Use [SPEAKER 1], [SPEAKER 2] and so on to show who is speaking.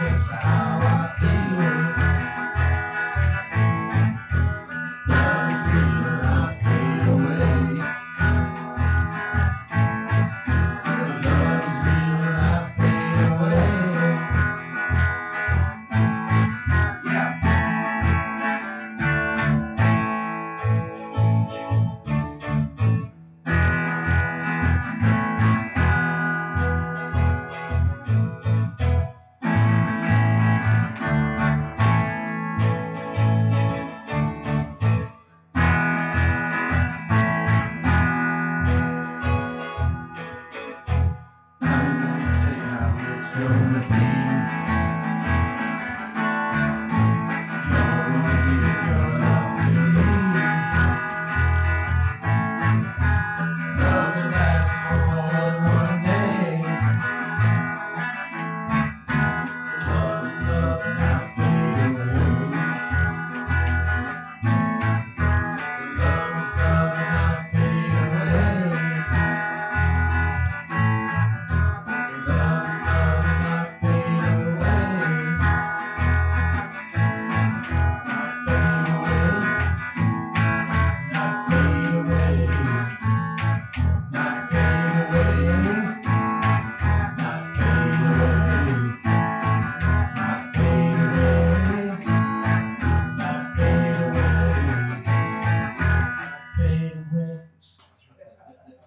[SPEAKER 1] Yes, I